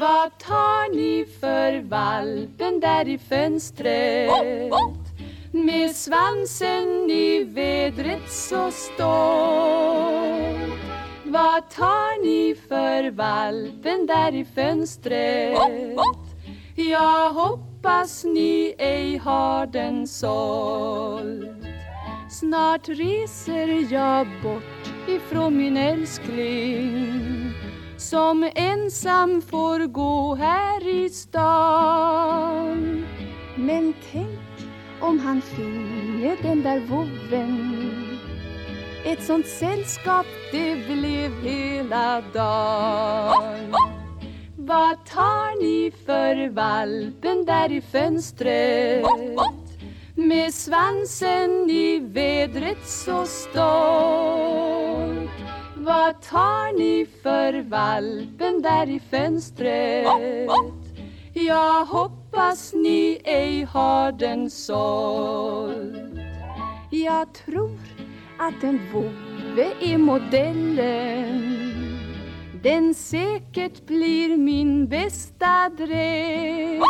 Vad tar ni för valpen där i fönstret? Med svansen i vädret så stolt Vad tar ni för valpen där i fönstret? Jag hoppas ni ej har den sålt Snart reser jag bort ifrån min älskling som ensam får gå här i stan. Men tänk om han finge den där vovven. Ett sånt sällskap det blev hela dagen. Vad tar ni för valpen där i fönstret? Med svansen i vädret så stolt Vad tar ni för valpen där i fönstret? Jag hoppas ni ej har den såld. Jag tror att en vovve är modellen. Den säkert blir min bästa dräng.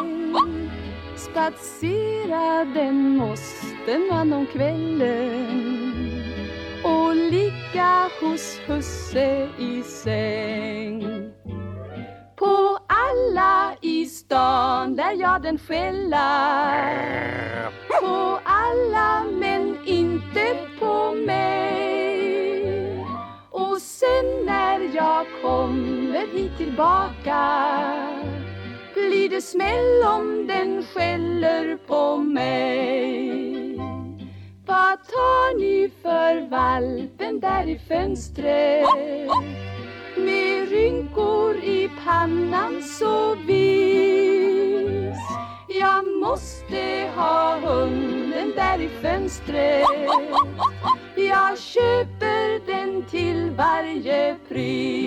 Spatsera den måste man om kvällen och ligga hos husse i säng. På alla i stan lär jag den skälla. På alla men inte på mig. Och sen när jag kommer hit tillbaka blir det smäll om den tar ni för valpen där i fönstret? Med rynkor i pannan så vis. Jag måste ha hunden där i fönstret. Jag köper den till varje pris.